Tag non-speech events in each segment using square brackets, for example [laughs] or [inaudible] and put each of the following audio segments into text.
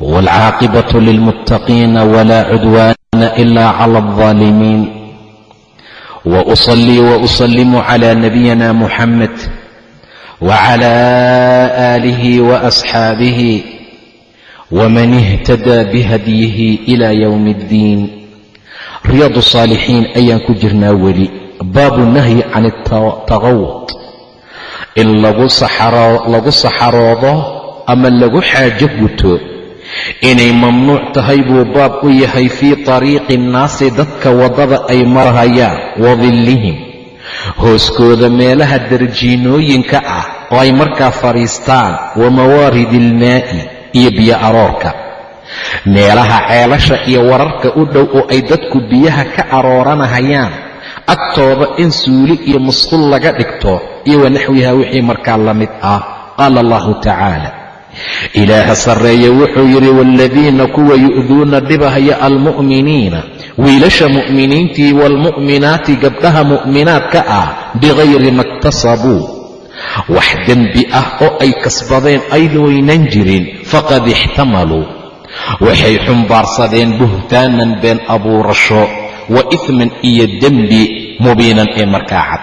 waalcaaqibatu lilmuttaqiina walaa cudwaana ila cala aldaalimiin wa usalii wa usalimu cala nabiyina muxamed wacala aalihi waasxaabihi waman ihtadaa bihadyihi ila yowmi addiin riyaadu saalixiin ayaan ku jirnaa weli baabu nahyi can ataqawud in lagu saxaroodo ama lagu xaajo guto inay mamnuuc tahay buu baab u yahay fii tariiqi innaasi dadka waddada ay marhayaan wa dillihim. Hooskooda meelaha darjiinooyinka ah oo ay markaa fadhiistaan wa mawaaridi ilmaa'i iyo biyo aroorka. Meelaha ceelasha iyo wararka u dhow oo ay dadku biyaha ka arooranahayaan agtooda in suuli iyo musqul laga dhigto iyo wa naxwiha wixii markaa la mid ah qaala allahu tacaala ilaaha sarreeye wuxuu yidhi waaladiina kuwa yu'duuna dhibahaya almu'miniina. Wiilasha mu'miniintii waalmu'minaati gabdhaha mu'minaadka ah bikayri ma iktasabuu wax dembi ah oo ay kasbadeen aydwaynan jirin faqad ixtamaluu waxay xumbaarsadeen buhtaanan been abuurasho wa ifman iyo dembi mubiinan ee markaa cad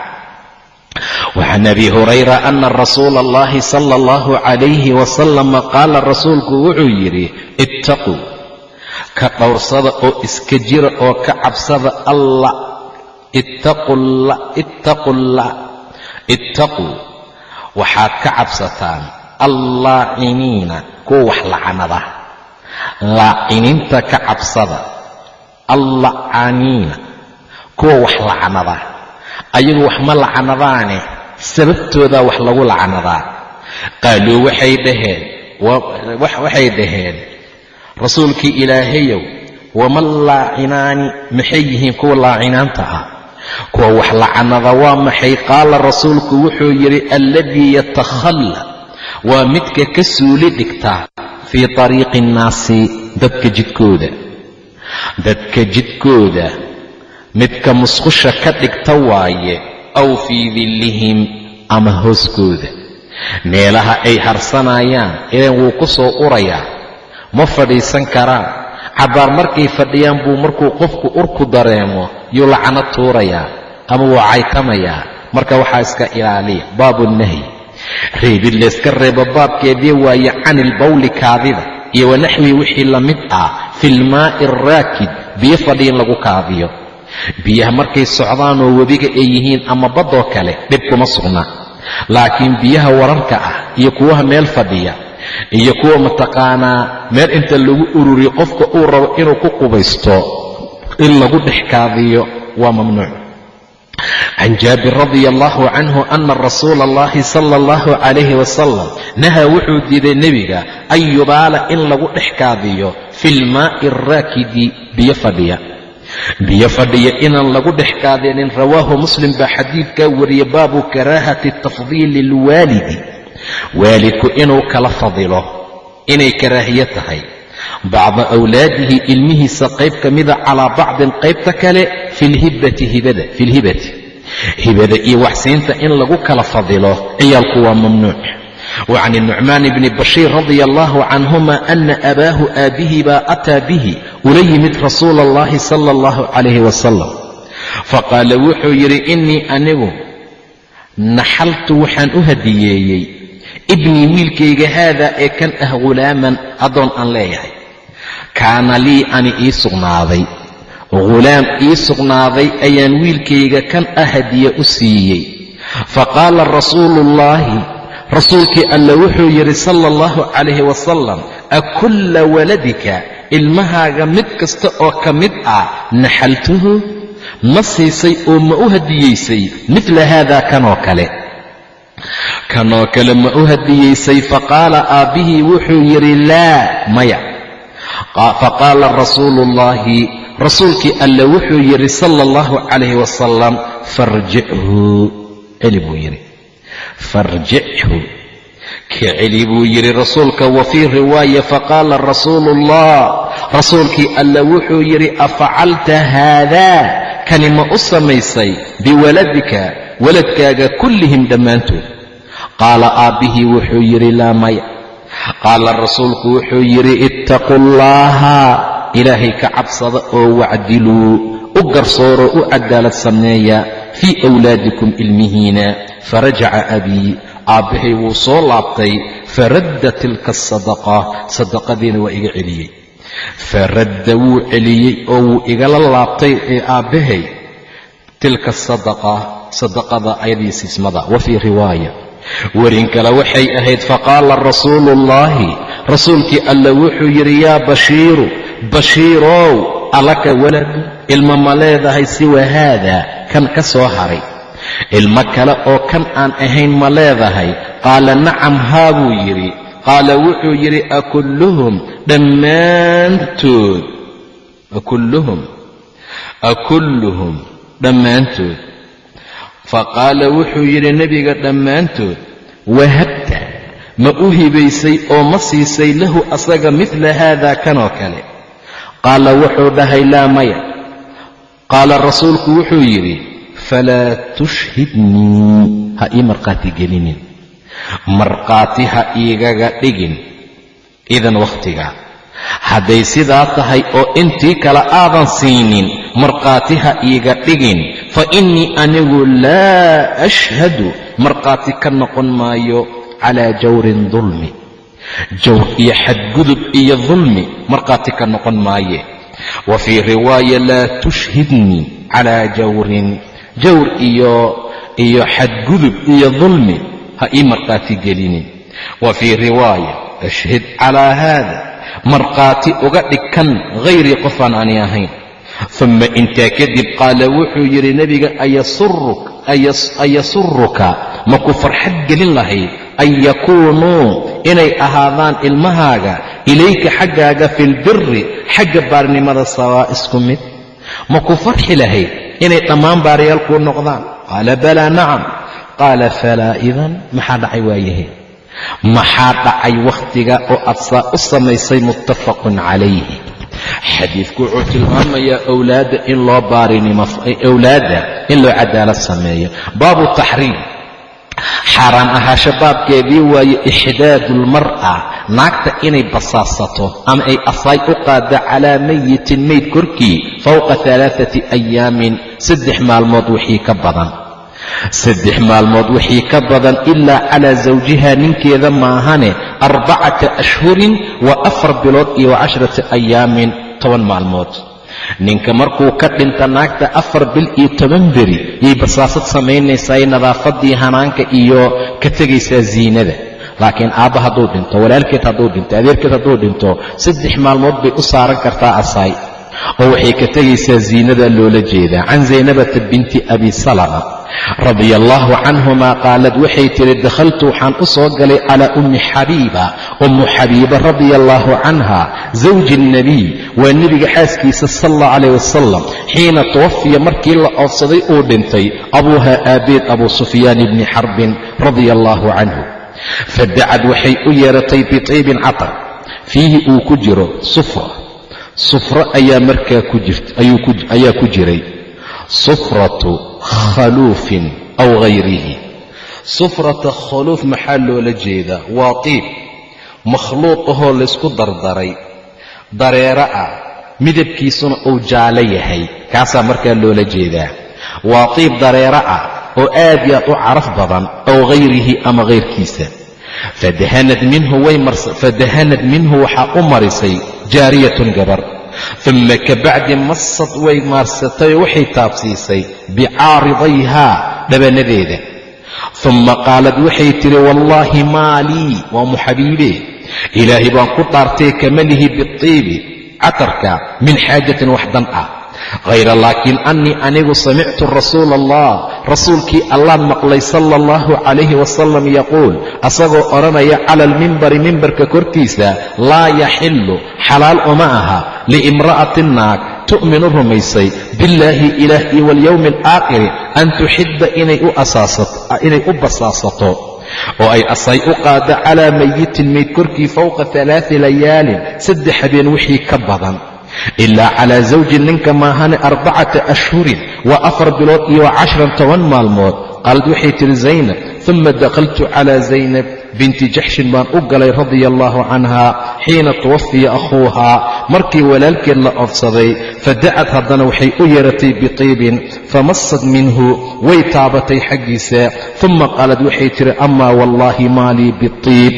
wacan abi hurayra ana rasuula allahi sala allahu calayhi wasalama qaala rasuulku wuxuu yidhi ittaquu ka dhowrsada oo iska jira oo ka cabsada alla ittaquu waxaad ka cabsataan allaaciniina kuwa wax lacanada laaciniinta ka cabsada allacaniina kuwa wax lacanada ayagu wax ma lacanadaane sababtoodaa wax lagu lacanadaa qaaluu waxay dhaheen waxay dhaheen rasuulkii ilaahayow wama laacinaani maxay yihiin kuwa laacinaanta ah? Kuwa wax lacanada waa maxay? Qaala rasuulku wuxuu yidhi alladii yatakhalla waa midka ka suuli dhigta fii tariiqi innaasi dadka jidkooda. Dadka jidkooda midka musqusha ka dhigta waaye aw fii dillihim ama hooskooda. Meelaha ay harsanayaan ilan wuu ku soo urayaa. Ma fadhiisan karaan. Cabbaar markay fadhiyaan buu markuu qofku urku dareemo yuu lacano tuurayaa ama wuu caytamayaa. Marka waxaa iska ilaaliya baabu nahyi. Reebid layska reebo baabkeedii waaye cani ilbawli kaadida iyo wanaxwi wixii la mid ah fi lmaa'i araakid biyo fadhiin lagu kaadiyo biyaha markay socdaan oo webiga ay yihiin ama baddoo kale dhib kuma sugna. Laakiin biyaha wararka ah iyo kuwaha meel fadhiya iyo kuwa mataqaanaa meel inta lagu ururiyo qofka uu rabo inuu ku qubaysto in lagu dhex kaadiyo waa mamnuuc. Can jaabir radia allahu canhu ana rasuula allahi sala allahu calayhi wasalam nahaa wuxuu diiday nebiga an yubaala in lagu dhex kaadiyo fi lmaa'i araakidi biyo fadhiya biyo fadhiya inaan lagu dhex kaadinin rawaahu muslim baa xadiidkaa wariyey baabu karaahati tafdiili ilwaalidi waalidku inuu kala fadilo inay karaahiyo tahay. Bacda awlaadihi ilmihiisa qayb ka mida calaa bacdin qaybta kale fi lhibati hibada fi lhibati hibada iyo waxsiinta in lagu kala fadilo ciyaalku waa mamnuuc wa can nucmaan bni bashiir radia allahu canhuma ana abaahu aabbihi baa ataa bihi ula yimid rasuula allahi sala allahu calayhi wasalam faqaala wuxuu yidhi innii anigu naxaltu waxaan u hadiyeeyey ibnii wiilkayga haadaa ee kan ah ghulaaman addoon aan leeyahay kaana lii ani ii sugnaaday ghulaam ii sugnaaday ayaan wiilkayga kan ah hadiye u siiyey faqaala rasuuluullaahi rasuulkii alle wuxuu yidhi sala allahu calayhi wasalam akulla waladika ilmahaaga mid kasta oo ka mid ah naxaltuhu ma siisay oo ma u hadiyaysay midla haadaa kanoo kale. Kanoo kale ma u hadiyeysay faqaala aabbihii wuxuu yidhi laa maya. Faqaala rasuulu ullaahi rasuulkii alle wuxuu yidhi sala allahu calayhi wasalam farjichu celi buu yidhi farjichu ka buu yidhi rasuulka wa fii riwaaya faqaala rasuulu ullah rasuulkii alle wuxuu yidhi afacalta haadaa kani ma u samaysay? Biwaladika waladkaaga kullihim dhammaantood. Qaala aabbihii wuxuu yidhi laa maya qaala rasuulku wuxuu yidhi ittaquu llaaha ilaahay ka cabsada oo wacdiluu u garsooro u cadaalad sameeya fii wlaadikum ilmihiina farajaca abii aabbahay wuu soo laabtay faradda tilka asadaqa sadaqadiina waa iga celiyey. Faradda wuu celiyey oo wuu igala laabtay ee aabbahay tilka asadaqa sadaqada ayadii siismada wa fii riwaaya. Werin kale waxay ahayd faqaala rasuulu ullaahi rasuulkii alle wuxuu yidhi yaa bashiiru bashiirow alaka waladu ilma ma leedahay siwa haada kan ka soo haray. Ilmo kale oo kan aan ahayn ma leedahay. Qaala nacam haa buu yidhi. Qaala wuxuu yidhi akulluhum dhammaantood. Akulluhum akulluhum dhammaantood. Faqaala wuxuu yidhi nebiga dhammaantood wahabta ma u hibaysay oo ma siisay lahu asaga midla haada kanoo kale. Qaala wuxuu dhahay laa maya qaala rasuulku wuxuu yidhi falaa tushhidnii ha ii markhaati gelinin markhaati ha iigaga dhigin idan wakhtiga hadday sidaa tahay oo intii kale aadan siinin markhaati ha iiga dhigin fa innii anigu laa ashhadu markhaati ka noqon maayo calaa jawrin dulmi jawr iyo xadgudub iyo dulmi markhaati ka noqon maaye wa fii riwaaya laa tushhidnii calaa jawrin jawr iyo xadgudub iyo dulmi ha ii markhaati gelinin wa fii riwaaya ashhid calaa haada markhaati uga dhig kan hayrii qofaan ani ahayn uma intaa kadib qaala wuxuu yidhi nebiga ayasuruka ma ku farxad gelin lahayd an yakuunuu inay ahaadaan ilmahaaga ilayka xaggaaga fi lbiri xagga baarnimada sawaa isku mid. Ma ku farxi lahayd inay dhammaan baariyaal kuu noqdaan? Qaala balaa nacam. Qaala falaa idan maxaa dhacay waayahe? Maxaa dhacay wakhtiga oo aad saa u samaysay muttafaqun calayhi. Xadiidku wuxuu tilmaamayaa owlaadda in loo baarinimo owlaadda in loo cadaalad sameeyo. Baabu taxriim xaaraan ahaasho baabkeedii waaye ixdaadu lmar'a naagta inay basaasato ama ay asaay u qaaddo calaa mayitin mayd korkii fowqa alaaati ayaamin saddex maalmood wixii ka badan. Saddex maalmood wixii ka badan ilaa calaa zawjiha ninkeeda maahane arbacata ashhurin wa afar bilood iyo wa cashrata ayaamin toban maalmood ninka markuu ka dhinta naagta afar bil iyo toban beri yay basaasad samaynaysaa nadaafadii hanaanka iyo ka tegaysaa ziinada. Laakiin aabba hadduu dhinto walaalkeed hadduu dhinto adeerkeed hadduu dhinto saddex maalmood bay u saaran kartaa asaay oo waxay ka tegaysaa ziinada loola jeedaa. Can zaynabata binti abi salama radia allaahu canhuma qaalad waxay tihi dakhaltu waxaan u soo galay calaa ummi xabiiba ummu xabiiba radia allaahu canha zawji alnebiy waa nebiga xaaskiisa sal allah calayh wasalam xiina tawafiya markii la oodsaday uu dhintay abuuha aabeed abu sufyaan ibni xarbin radia allaahu canhu fadacad waxay u yeeratay bitiibin catar fiihi uu ku jiro sufra sufro ayaa markaa ayaa ku jiray. Sufratu khaluufin aw hayrihi sufrata khaluuf maxaa loola jeedaa? Waa tiib makhluuq ahoo laysku dardaray dareero ah midabkiisuna uu jaallo yahay. Kaasaa markaa loola jeedaa. Waa tiib dareero ah oo aad iyo aad u caraf badan aw hayrihi ama hayrkiisa fadahanad minhu waxaa u marisay jaariyatun gabar. Uma kabacdi masad way maarsatayoo waxay taabsiisay bicaaridayhaa dhabanadeeda uma qaalad waxay tidhi wallaahi maa lii waa muxabiibee ilaahay baan ku dhaartay kama lihi biiibi catarka min xaajatin wax dan ah hayra laakiin annii anigu samictu rasuula allah rasuulkii allaan maqlay sala allahu calayhi wasalam yaquul asagoo odhanaya cala almimbari mimbarka korkiisa laa yaxillu xalaal uma aha liimra'atin naag tu'minu rumaysay billaahi ilaah iyo walyowmi alaakhiri an tuxidda inay u basaasato oo ay asay u qaaddo calaa mayitin mayd korkii fowqa alaai layaalin saddex habeen wixii ka badan ilaa calaa zawjin ninka maahane arbacata ashhurin waa afar bilood iyo cashran toban maalmood qaalad waxay tihi zaynab uma dakhaltu calaa zaynab binti jaxshin baan u galay radia allaahu canha xiina tuwafiya akhuuhaa markii walaalkeed la oofsaday fadacad haddana waxay u yeeratay bitiibin famassad minhu way taabatay xaggiisa uma qaalad waxay tihi amaa wallaahi maa lii bitiib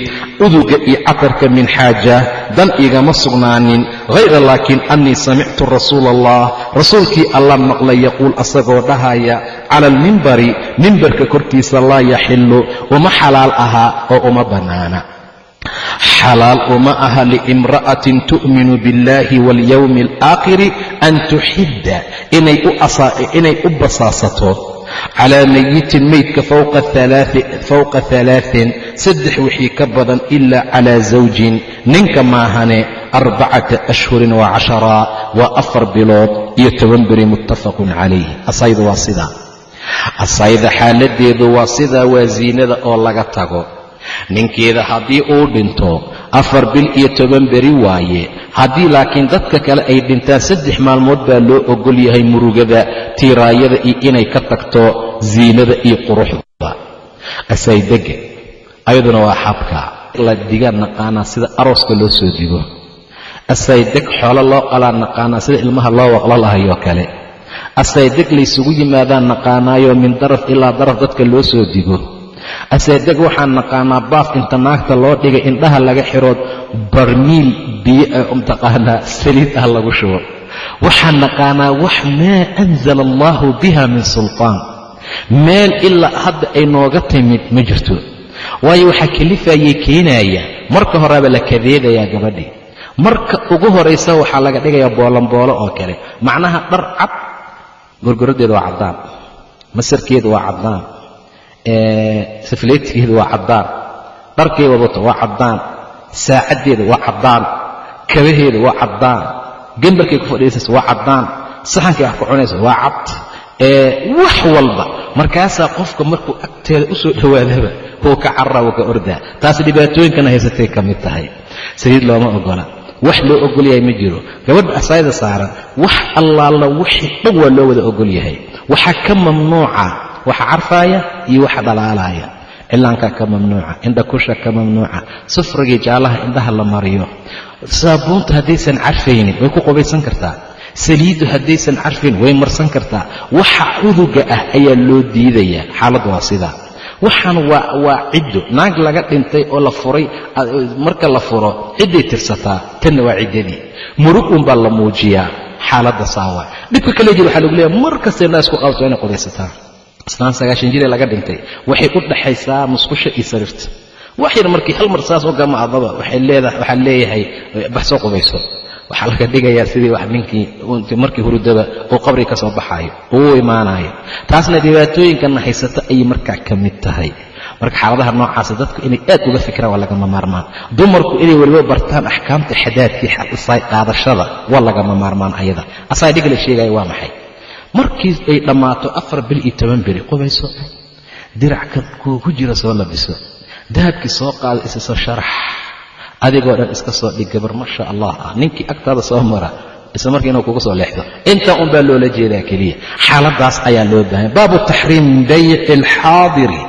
uduga iyo catarka min xaaja dan igama sugnaanin. Hayra laakiin annii samictu rasuula allah rasuulkii allaan maqlay yaquul asagoo dhahaya cala almimbari mimbarka korkiisa laa yaxillu uma xalaal ahaa oo uma bannaana xalaal uma aha liimra'atin tu'minu biاllahi waاlyowmi alaakhiri an tuxidda inay u basaasato. Calaa mayitin meydka fowqa alaain saddex wixii ka badan ilaa calaa zawjin. Ninka maahane arbacata ashhurin wa cashara waa afar bilood iyo toban beri muttafaqun calayh asaydu waa sidaa asayda xaaladeedu waa sidaa waa ziinada oo laga tago ninkeeda haddii uu dhinto afar bil iyo toban beri waaye. Haddii laakiin dadka kale ay dhintaan saddex maalmood baa loo ogol yahay murugada tiiraayada iyo inay ka tagto ziinada iyo quruxda. Asaydega ayaduna waa xabka. La digaan naqaanaa sida arooska loo soo digo. Asaydeg xoolo loo qalaa naqaanaa sida ilmaha loo waqlo lahayoo kale. Asaydeg laysugu yimaadaan naqaanaayo min daraf ilaa daraf dadka loo soo digo asaydeg waxaan naqaanaa baaf inta naagta loo dhigay indhaha laga xirood barmiil biyo mtaqaanaa saliid ah lagu shubo. Waxaan naqaanaa wax maa anzala allahu biha min sultaan meel ilaa hadda ay nooga timid ma jirto. Waayo waxaa kalifayay keenaya marka horeaba la kadeedayaa gabadhii marka ugu horaysa waxaa laga dhigayaa boolanboolo oo kale. Macnaha dhar cad gorgoradeeda waa caddaan. Masarkeedu waa caddaan safleedkeedu waa caddaan dharkay wadato waa caddaan saacaddeeda waa caddaan kabaheeda waa caddaan gembarkay ku fadhiisaysa waa caddaan saxankay wax ku cunaysa waa cad wax walba markaasaa qofka markuu agteeda u soo dhowaadaba wuu ka carara wuu ka ordaa. Taas dhibaatooyinkana haysatay ka mid tahay. Saliid looma ogola. Wax loo ogol yahay ma jiro. Gabadha asayda saaran wax allaala wixii dhan waa loo wada ogol yahay. Waxaa ka mamnuuca waxa carfaaya iyo waxa dhalaalaaya cilaanka ka mamnuuca indhakusha ka mamnuuca sufrigii jaalaha indhaha la mariyo. Saabuunta haddaysan carfaynin way ku qubaysan kartaa. Saliiddu haddaysan carfayn way marsan kartaa. Waxa cuduga ah ayaa loo diidayaa xaaladdu waa sidaa waxaan waa waa ciddo naag laga dhintay oo la furay marka la furo cidday tirsataa tanna waa ciddadii. Murug unbaa la muujiyaa xaaladda saawa. Dhibka kale jir waxaa lagu leeyahay mar kastay naa isku qabto inay qubaysataa islaan sagaashan jire laga dhintay. Waxay u dhaxaysaa musqusha iyo sariirta wax yar markii hal mar saas u gama adaba waxaa leeyahay bax soo qubayso. Waxaa laga dhigayaa sidii wax ninkii markii hurudaba uu qabri ka soo baxaayo uu imaanayo taasna dhibaatooyinkana haysata ayay markaa ka mid tahay. Marka xaaladaha noocaasa dadku inay aad uga fikiraan waa lagama maarmaan. Dumarku inay weliba bartaan axkaamta xadaadkii qaadashada waa lagama maarmaan ayada. Asaa dhig la sheegaya waa maxay markii ay dhammaato afar bil iyo toban beri qubayso. Diracka kuu ku jira soo labiso. Dahabkii soo qaada isa soo sharax. Adigoo dhan iska soo dhig gabar maasha allah ah. Ninkii agtaada soo mara isla markii inuu kugu soo leexdo. Intaa un baa loola jeedaa keliya. Xaaladaas ayaa loo baahanya baabu taxriim bayci alxaadiri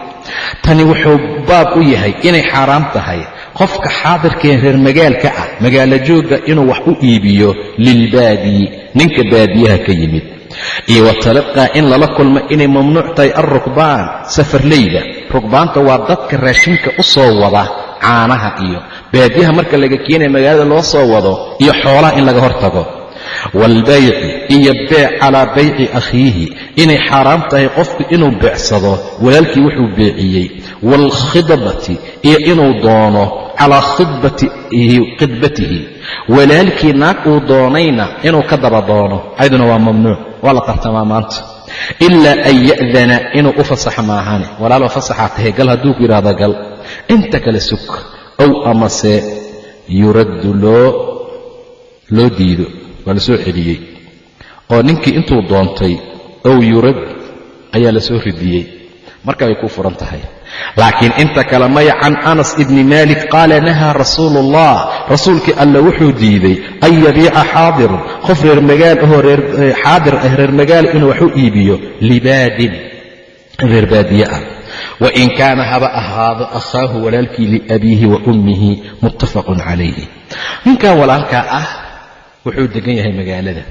tani wuxuu baab u yahay inay xaaraam tahay. Qofka xaadirkee reer magaalka ah magaalo joogga inuu wax u iibiyo lilbaadii ninka baadiyaha ka yimid iyo wa talaqaa in lala kulmo inay mamnuuc tahay alrukbaan safarleyda. Rukbaanta waa dadka raashinka u soo wada caanaha iyo baadiyaha marka laga keenaya magaalada loo soo wado iyo xoolaha in laga hortago. Waalbayci iyo beec calaa bayci akhiihi inay xaaraam tahay qofku inuu beecsado walaalkii wuxuu beeciyey. Waalkhidbati iyo inuu doono calaa khidbatihi. Walaalkii naag uu doonayna inuu ka daba doono ayaduna waa mamnuuc waa la tartamaa maanta. Ilaa an ya'dana inuu u fasaxa maahane walaaloo fasaxaa tahay gal hadduu ku yidhaahdo gal. Inta kale sug ow amase yuraddu loo diido. Waa la soo celiyey. Oo ninkii intuu doontay ow yurad ayaa la soo ridiyey marka ay ku furan tahay. Laakiin inta kale maya can anas ibni malik qaala nahaa rasuulu ullah rasuulkii alla wuxuu diiday an yabiica xaadirun qof reer magaal ahoo xaadir ah reer magaal inuu wax u iibiyo libaadin reer baadiye ah. Wain kaana haba ahaado akhaahu walaalkii liabiihi wa ummihi muttafaqun calayhi. Ninkan walaalkaa ah wuxuu degan yahay magaalada.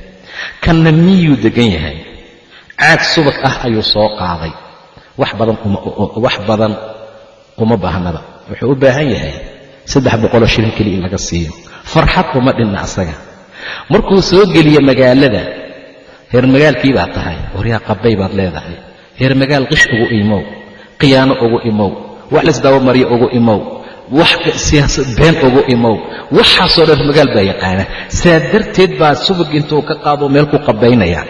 Kanna miyuu degan yahay? Caag subag ah ayuu soo qaaday wax badan wax badan uma baahnaba wuxuu u baahan yahay saddex boqoloo shilin keliya in laga siiyo. Farxad uma dhinna asaga. Markuu soo geliyo magaalada reer magaalkii tahay waryaa qabbay baad leedahay. Reer magaal qish ugu imow khiyaano ugu imow wax laisdabamaryo ugu imow wax siyaasad been ugu imow waxaasoo dhan magaal baa yaqaana. Saa darteed baa subag intuu ka qaado meel ku qabbaynaya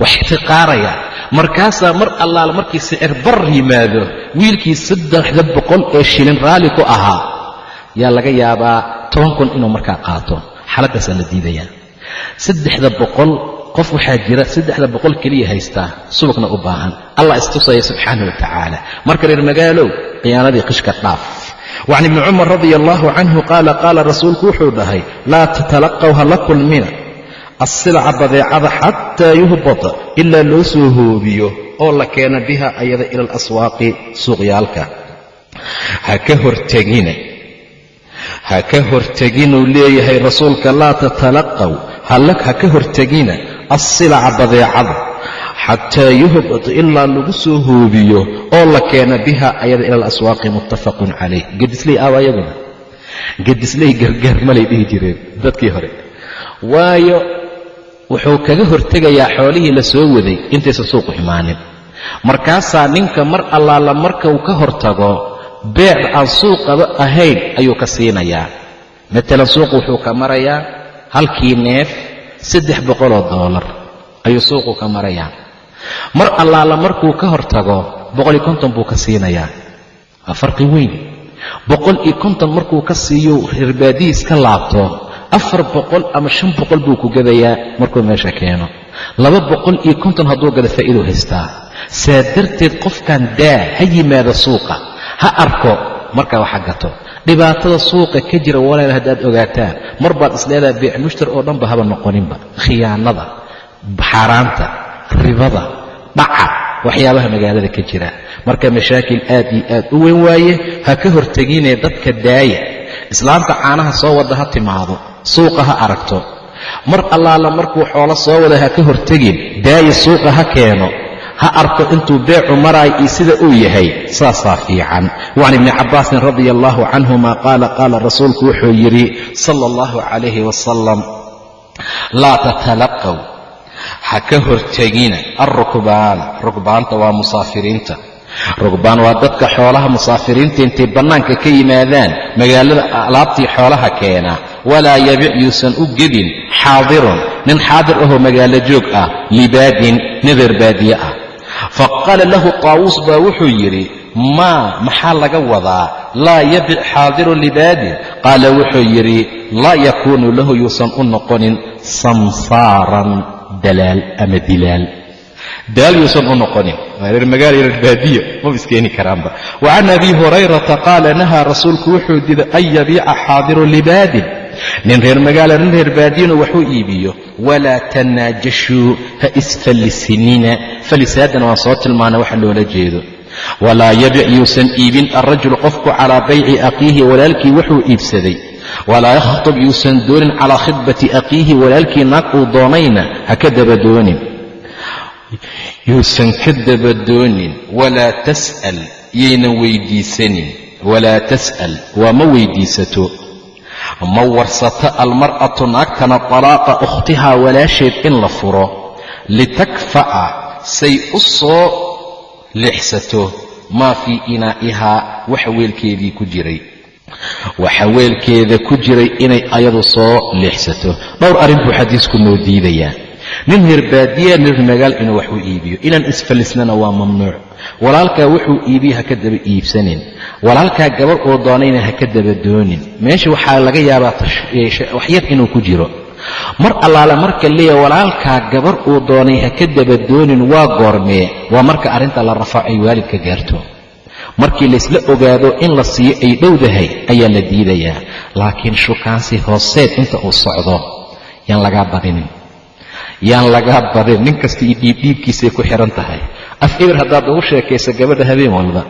wax ixtiqaaraya markaasaa mar allaala markii sicir bar yimaado wiilkii saddexda boqol ee shilin raalli ku ahaa yaa laga yaabaa toban kun inuu markaa qaato. Xaaladaasaa la diidayaa. Saddexda boqol qof waxaa jira saddexda boqol keliya haystaa subagna u baahan. Allah istusaya subxaana wa tacaala. Marka reer magaalow khiyaanadii qishka dhaaf. Wacan ibni cumar radia allahu canhu qaala qaala rasuulku wuxuu dhahay laa tatalaqaw ha la kulmina asilca badeecada xataa yuhbata ilaa loo soo hoobiyo oo la keena biha ayada ila alaswaaqi suuqyaalka. Ha ka hortegina ha ka horteginuu leeyahay rasuulka laa tatalaqaw. Ha ka hortegina asilca badeecada xataa yuhbata ilaa lagu soo hoobiyo oo la keena biha ayada ila alaswaaqi muttafaqun calayh. Gedisley aawa ayaguna. Gedisley gargaar malay dhihi jireen dadkii hore. Waayo wuxuu kaga hortegayaa xoolihii la soo waday intaysan suuqu xumaanin markaasaa ninka mar allaala marka uu ka hortago beec aan suuqaba ahayn ayuu ka siinayaa. Matalan suuqu wuxuu ka marayaa halkii neef saddex boqoloo doolar ayuu suuqu ka marayaa. Mar allaala markuu ka hortago boqol iyo konton buu ka siinayaa. Waa farqi weyn. Boqol iyo konton markuu ka siiyo reerbaadihiis ka laabto afar boqol ama shan boqol buu ku gadayaa markuu meesha keeno. Laba boqol iyo konton hadduu gada faa'iiduu haystaa saa darteed qofkan daa ha yimaado suuqa. Ha arko markaa waxa gato. Dhibaatada suuqa ka jira walaal haddaad ogaataan mar baad isleedaha beec mushtar oo dhanba haba noqoninba. Khiyaanada xaaraanta ribada dhaca waxyaabaha magaalada ka jira. Marka mashaakil aad iyo aad u weyn waaye ha ka horteginee dadka daaya. Islaamka caanaha soo wadda ha timaado suuqa ha aragto. Mar allaala markuu xoolo soo wada ha ka hortegin daaya suuqa ha keeno ha arko intuu beecu maraayo iyo sida uu yahay saasaa fiican. Wacan ibni cabbaasin radia allahu canhuma qaala qaala rasuulku wuxuu yidhi sala allahu calayhi wasalam laa tatalaqaw ha ka hortegina alrukbaana rukbaanta waa musaafiriinta. Rugbaan waa dadka xoolaha musaafiriinta intay bannaanka ka yimaadaan magaalada alaabtii xoolaha keena walaa yabic yuusan u gedin xaadirun nin xaadir ahoo magaalo joog ah libaadin nin baadiye ah fa qaala lahu taawuus baa wuxuu yidhi maa maxaa laga wadaa laa yabic xaadirun libaadin qaala wuxuu yidhi laa yakuunu lahu yuusan u noqonin samsaaran dalaal ama dilaal daal yuusan u noqonin waa reer magaala reer iskeeni karaanba wa can abi hurayrata qaala nahaa rasuulku wuxuu diday an yabiica xaadiru libaadin nin reer magaala nin reer baadiyanu waxuu iibiyo walaa tanaajashuu ha isfallisinina. Fallisaadana waan soo tilmaana waxa loola jeedo. Walaa yabic yuusan iibin alrajulu qofku calaa bayci aqiihi walaalkii wuxuu iibsaday. Walaa yakhtub yuusan doonin calaa khidbati aqiihi walaalkii naag uu doonayna ha ka dabadoonin yuusan ka dabadoonin walaa tas'al yaynan weydiisanin. Walaa tas'al waa ma weydiisato ma warsato almar'atu naagtana talaaqa ukhtihaa walaasheed in la furo. Litakfa'a say u soo leexsato maa fii inaa'ihaa waxa weelkeedii ku jiray. Waxa weelkeeda ku jiray inay ayadu soo leexsato. Dhowr arrin buu xadiisku noo diidayaa nin hirbaadiya nin magaal inuu wax u iibiyo. Inaan isfalisnana waa mamnuuc walaalkaa wuxuu iibiya ha ka daba iibsanin. Walaalkaa gabar uu doonayna ha ka daba doonin. Meesha waxaa laga yaabaa waxyar inuu ku jiro. Mar allaale marka leeya walaalkaa gabar uu doonay ha ka daba doonin waa goormee. Waa marka arrinta la rafaaco ay waalidka gaarto. Markii laysla ogaado in la siiyo ay dhowdahay ayaa la diidayaa laakiin shukaansi hooseed inta uu socdo. Yaan lagaa badinin. Yaan lagaa badin nin kasta iyo dhiibdhiibkiisay ku xihan tahay af eber haddaad ugu sheekaysa gabadha habeen walba.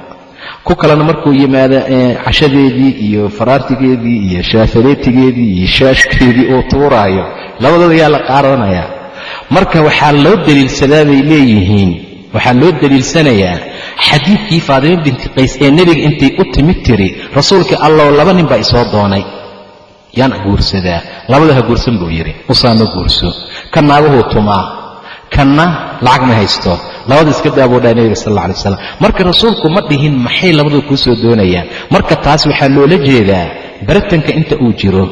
Ku kalena markuu yimaado cashadeedii iyo faraartigeedii iyo shaafaleetigeedii iyo shaashkeedii uu tuuraayo labadooda yaa la qaadanayaa marka waxaa loo daliilsadaa bay leeyihiin waxaa loo daliilsanayaa xadiidkii faadimo binti qays ee nebiga intay u timid tiri rasuulka allow laba nin baa isoo doonay. Yaan guursadaa labada ha guursan buu yidhi usaama guurso. Ka naaguhuu tumaa kanna lacag ma haysto. Labada iska daabuu dhaha nebiga sal alla alay waslam marka rasuulku ma dhihin maxay labadu kuu soo doonayaan. Marka taas waxaa loola jeedaa baratanka inta uu jiro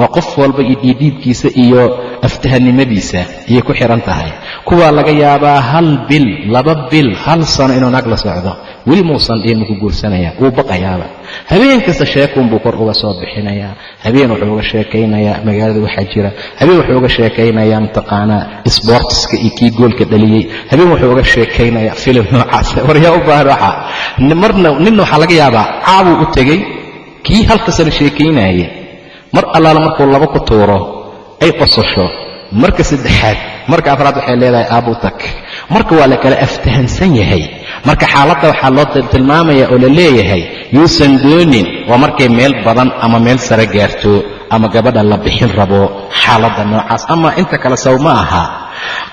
waa qof walba iyo dhiidhiibkiisa iyo aftahanimadiisa ayay ku xihan tahay. Kuwaa laga yaabaa hal bil laba bil hal sano inuu naag la socdo weli muusan dhihin maku guursanaya? Wuu baqayaaba. Habeen kasta sheekuunbuu kor uga soo bixinayaa habeen wuxuu uga sheekaynayaa magaalada waxaa jira. Habeen wuxuu uga sheekaynayaa mataqaanaa sbortiska iyo kii goolka dhaliyey habeen wuxuu uga sheekaynayaa filim noocaas. Waryaa u baahan waxa? Marna ninna waxaa laga yaabaa caabuu u tegey kii halka sana sheekaynaayey mar allaala markuu laba ku tuuro ay qosasho marka saddexaad marka afraad waxay leedahay aabuu tag marka waa la kala aftahansan yahay. Marka xaaladda waxaa loo tilmaamaya oo la leeyahay yuusan doonin waa markay meel badan ama meel sare gaarto ama gabadha la bixin rabo xaaladda noocaas. Ama inta kale saw ma aha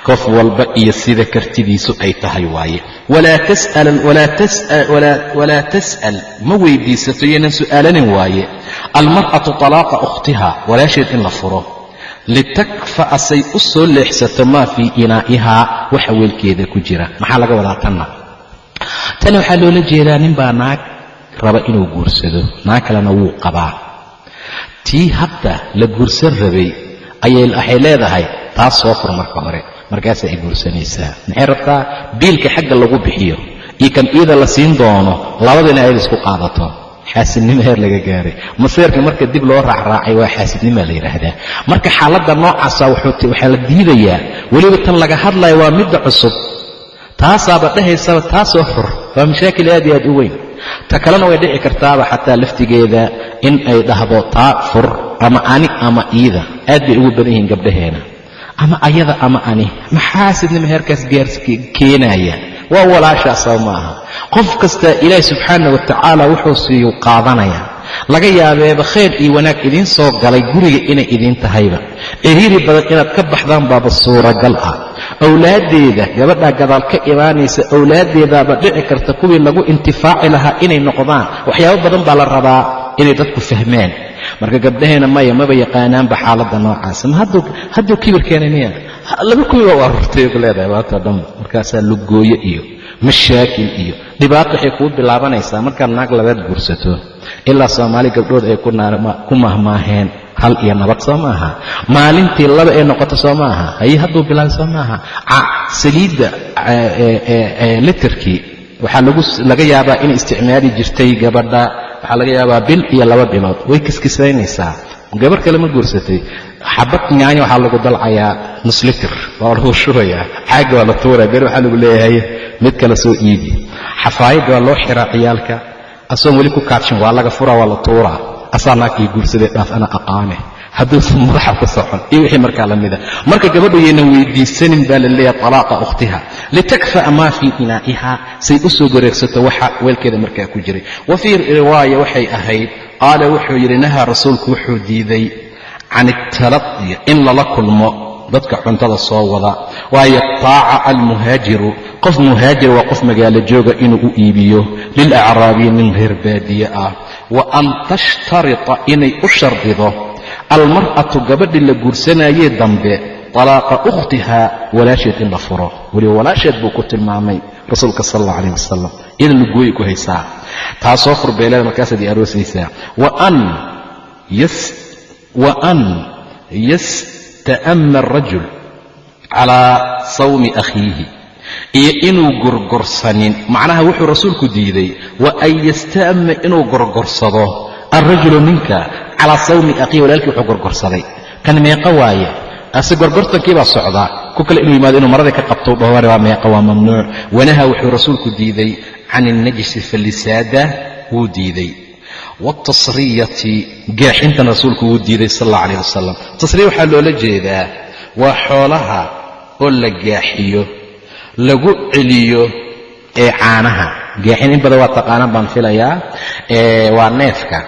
qof walba iyo sida kartidiisu ay tahay waaye. Walaa tas'al ma weydiisato yaynan su'aalanin waaye. Almar'atu talaaqa ukhtiha walaasheed in la furo litakfa'a say u soo leexsato maa fii inaa'ihaa waxa weelkeeda ku jira. Maxaa laga wadaa tanna? Tani waxaa loola jeedaa nin baa naag raba inuu guursado. Naag kalena wuu qabaa. Tii hadda la guursan rabay waxay leedahay taas soo fur marka hore. Markaasa ay guursanaysaa. Maxay rabtaa? Biilka xagga lagu bixiyo. Iyo kan iida la siin doono labadina ayada isku qaadato xaasidnimo heer laga gaaray. Maseerka marka dib loo raacraacay waa xaasidnima la yidhaahdaa marka xaaladda noocaasa waxaa la diidayaa. Weliba tan laga hadlaya waa midda cusub. Taasaaba dhahaysaba taasoo fur waa mashaakil aad iyo aad u weyn. Ta kalena way dhici kartaaba xataa laftigeeda in ay dhahdo taa fur ama ani ama iida. Aad bay ugu badan yihiin gabdhaheena. Ama ayada ama ani. Maxaasidnima heerkaas keenaya waa walaashaasaba ma aha. Qof kasta ilaahi subxaana wa tacaala wuxuu siiyu qaadanaya laga yaabeeba khayr iyo wanaag idiin soo galay guriga inay idiin tahayba. Ciriiri badan inaad ka baxdaan baaba suuragal ah. Owlaaddeeda gabadhaa gadaal ka imaanaysa owlaaddeedaaba dhici karta kuwii lagu intifaaci lahaa inay noqdaan. Waxyaabo badan baa la rabaa inay dadku fahmaan marka gabdhaheena maya maba yaqaanaanba xaaladda noocaasa ma hadduu kibir keenay miya laba kuwi waa u aruurtay ku leedahay waatoo dhanba markaasaa lugooyo iyo mashaakil iyo dhibaato waxay kuu bilaabanaysaa markaad naag labaad guursato. Ilaa soomaali gabdhood ay ku mahmaaheen hal iyo nabad soo maaha. Maalintii laba ee noqoto soo maaha. Haye hadduu bilaabay soo maaha. Saliidda literkii waxaa laga yaabaa inay isticmaali jirtay gabadha. Waxaa laga yaabaa bil iyo laba bilood. Way kiskisaynaysaa gabar kale ma guursatay. Xabad nyaanya waxaa lagu dalcayaa nuslitir waa lagu shubayaa. Caagga waa la tuuraya ber waxaa lagu leeyahay mid kale soo iibi. Xafaayadda waa loo xiraa ciyaalka asoon weli ku kaadshin waa laga furaa waa la tuuraa. Asaa naagkii guursaday dhaaf ana aqaane. Hadduusan [laughs] madaxa ku socon iyo wixii markaa la mida. Marka gabadhu yaynan weydiisanin baa la talaaqa ukhtiha. Litakfa'a maa fii inaa'iha say u soo gareegsato waxa weelkeeda markaa ku jiray. Wa fii riwaaya waxay ahayd qaala wuxuu yidhi nahaa rasuulku wuxuu diiday can italaqi in lala kulmo dadka cuntada soo wada. Waayo taaca almuhaajiru qof muhaajir waa qof magaalo jooga inuu u iibiyo. Lilacraabiyi nin reer baadiye ah. Wa an tashtarita inay u shardido. Almar'atu gabadhii la guursanayee dambe talaaqa ukhtiha walaasheed in la furo. Weliba walaasheed buu ku tilmaamay rasuulka sal alla calayh wasalam iyada lugooyi ku haysaa taasoo furbeelada markaasaad i aroosaysaa wa an yasta'ama arajul calaa sawmi akhiihi. Iyo inuu gorgorsanin macnaha wuxuu rasuulku diiday wa an yasta'ma inuu gorgorsado alrajulu ninka calaa sawmi akhiihi walaalkii wuxuu gorgorsaday. Kan meeqa waaye? Ase gorgortankii socdaa. Ku kale inuu yimaado inuu maradii ka qabto dhowr waa meeqa waa mamnuuc. Wanaha wuxuu rasuulku diiday can ilnajsi fallisaada wuu diiday waatasriyati gaaxintan rasuulku wuu diiday sal alla alayh wasalam tasriya waxaa loola jeedaa waa xoolaha oo la gaaxiyo lagu celiyo ee caanaha gaaxin in badan waa taqaanaan baan filayaa waa neefka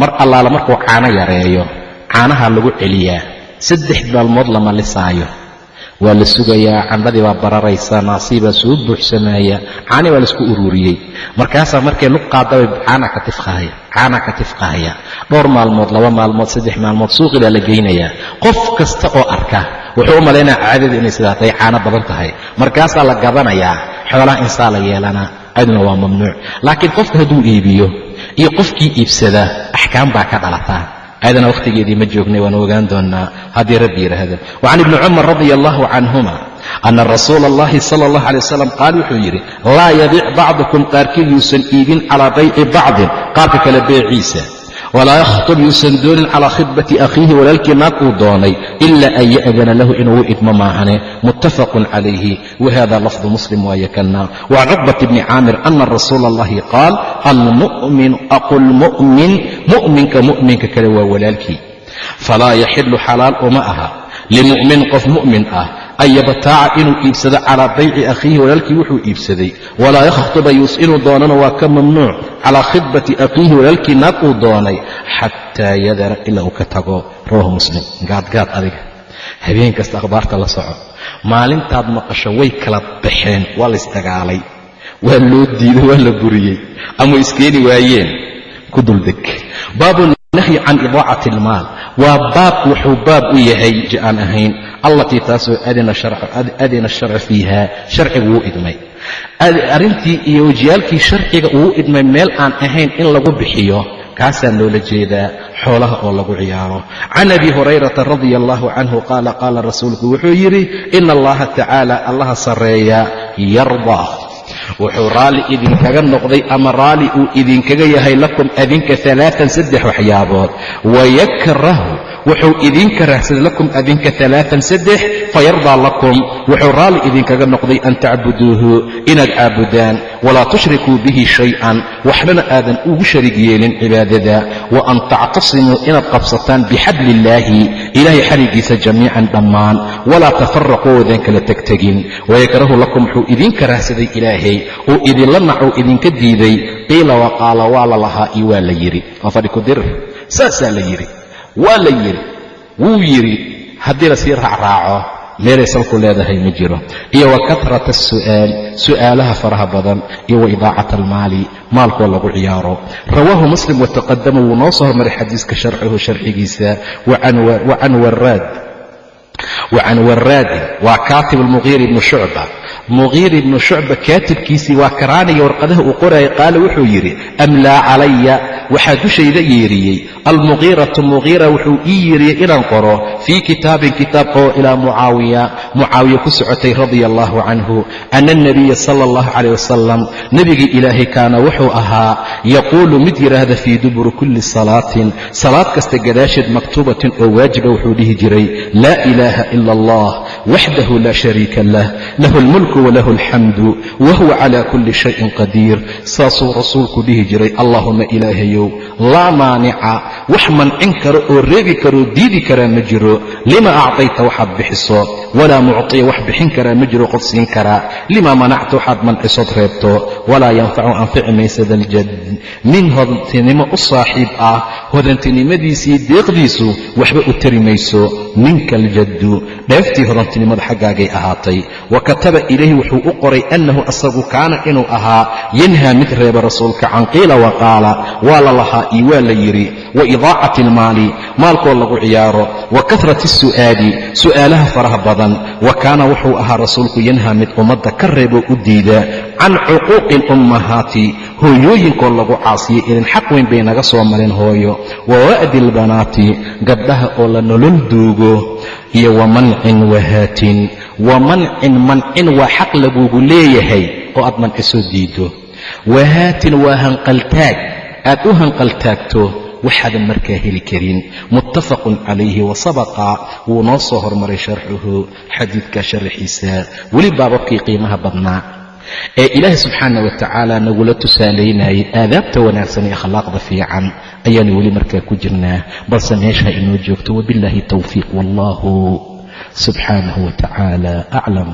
mar allaala markuu caano yareeyo caanaha lagu celiyaa saddex maalmood lama lisaayo waa la sugayaa candhadii baa bararaysa naasiibaa soo buuxsamaya caani baa la isku ururiyey. Markaasaa markay lug qaadabay caana ka tifqahaya dhowr maalmood laba maalmood saddex maalmood suuqii la geynayaa. Qof kasta oo arka wuxuu u malaynaya caadadu inay sidaa tahay caano badan tahay. Markaasaa la gadanayaa xoolaha insaa la yeelanaa aduna waa mamnuuc. Laakiin qofka hadduu iibiyo iyo qofkii iibsada axkaam baa ka dhalataa ayadana wakhtigeedii ma joognay waan ogaan doonnaa. Haddii rabbi yidhaahdo wacan ibni cumar radia allahu canhuma ana rasuula allahi sala allah alay wasalam qaal wuxuu yidhi laa yabiic bacdukum qaarkii yuusan iibin calaa bayci bacdin. Qaarka kale beeciisa walaa yakhtub yuusan doonin calaa khidbati akhiihi walaalkii naag uu doonay ila an ya'dana lahu inuu idmo maahane muttafaqun calayhi wahada lafdu muslim waaye kana wacan cuqbati bni caamir ana rasuula allahi qaal almu'minu aqulmu'min mu'minka mu'minka kale waa walaalkii falaa yaxilu xalaal uma aha limu'min qof mu'min ah an yabtaaca inuu iibsado calaa bayci akhiihi walaalkii wuxuu iibsaday walaa yakhtuba inuu doonana waa ka mamnuuc calaa khidbati akhiihi walaalkii naag uu doonay xataa yadara ilaa uu ka tago rawahu muslim gaadgaad adiga habeen kasta akhbaarta la soco maalintaad maqasho way kala baxeen waa la ysdagaalay waa loo diiday waa la buriyey ama iskeeni waayeen ku duldeg nahyi can idaacati almaal waa baab wuxuu baab u yahay aan ahayn allatii taasoo adina sharcu fiiha sharcigu wuu idmay arrintii iyo wajiyaalkii sharciga uu idmay meel aan ahayn in lagu bixiyo kaasaa loola jeedaa xoolaha oo lagu ciyaaro can abi hurayrata radia allahu canhu qaala qaala rasuulku wuxuu yidhi ina allaha tacaala allaha sarreeya yardaa wuxuu raalli idinkaga noqday ama raalli uu idinkaga yahay lakum adinka alaaan saddex waxyaabood. Wayakrahu wuxuu idinka raahsaday lakum adinka alaaan saddex fayardaa lakum. Wuxuu raalli idinkaga noqday an tacbuduuhu inaad caabudaan walaa tushrikuu bihi shay-an. Waxbana aadan ugu sharig yeelin cibaadada. Wa an tactasimuu inaad qabsataan bixabli illaahi ilaahay xarigiisa jamiican dhammaan. Walaa tafaraquu oodan kala tegtegin. Wayakrahu lakum wuxuu idinka raahsaday ilaahay. Uu idinla nacuu idinka diiday. Qiila waqaala waa la lahaa iyo waa la yidhi. Waa fadhi kudir saasaa la yidhi waa la yidhi wuu yidhi haddii la sii raacraaco meelay salku leedahay ma jiro. Iyo wa katrata asu'aal su'aalaha faraha badan iyo wa idaacata almaali maalkoo lagu ciyaaro. Rawaahu muslim wataqadama wuu noo soo hormaray xadiiska sharxuhu sharxigiisa wa can waraad wa can waraadin waa kaatib almuqiir ibnu shucba muqiir ibnu shucba kaatibkiisii waa karaaniga warqadaha uu qorayay qaala wuxuu yidhi amlaa calaya? Waxaa dushayda yeeriyey. Almuqiiratu muqiira wuxuu ii yeeriyey inaan qoro fii kitaabin kitaab oo ilaa mucaawiya. Mucaawiya ku socotay radia allahu canhu. Ana alnabiya sala allahu calayh wasalam nebigii ilaahay kaana wuxuu ahaa yaquulu mid yidhaahda fii duburi kulli salaatin salaad kasta gadaasheed maktuubatin oo waajiba wuxuu dhihi jiray laa ilaaha ila allah waxdahu laa shariika lah lahu almulku walahu alxamdu wahuwa cala kulli shayin qadiir saasuu rasuulku dhihi jiray allahuma ilaahayow laa maanica wax mancin karo oo reebi karoo diidi karaa ma jiro lima actayta waxaad bixiso walaa mucطiya wax bixin karaa ma jiro qod siin karaa lima manacta waxaad mancisood reebto walaa yanfacu anfici maysa daljad nin hodantinimo u saaxiib ah hodantinimadiisii deeqdiisu waxba u tari mayso ninka aljaddu dheeftii hodantinimada xaggaagay ahaatay wa kataba ilayhi wuxuu u qoray annahu asagu kaana inuu ahaa yanhaa mid reeba rasuulka can qiila wa qaala waa la lahaa iyo waa la yidhi wa idaacati almaali maalkoo lagu ciyaaro wa kahrati asu'aali su'aalaha faraha badan wa kaana wuxuu ahaa rasuulku yanhaa mid ummadda ka reeboo u diida can cuquuqi alummahaati hooyooyinkoo lagu caasiyay idin xaq weyn bay naga soo marin hooyo wa wa'di albanaati gabdhaha oo la nolol duugo iyo wa mancin wahaatin wa mancin mancin waa xaq lagugu leeyahay oo aad manciso diido wahaatin waa hanqaltaag. Aad u hanqaltaagto waxaadan markaa heli karin. Muttafaqun calayhi wasabaqa wuu noo soo hormaray sharxuhu xadiidka sharaxiisa weli baababkii qiimaha badnaa ee ilaahay subxaana wa tacaala nagula tusaalaynayay aadaabta wanaagsan ee akhlaaqda fiican. Ayaanu weli markaa ku jirnaa balse meesha inoo joogto wabiاllahi towfiiq wallahu subxaanahu wa tacaala aclam